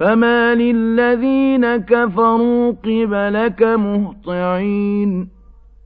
فما للذين كفروا قبلك مهطعين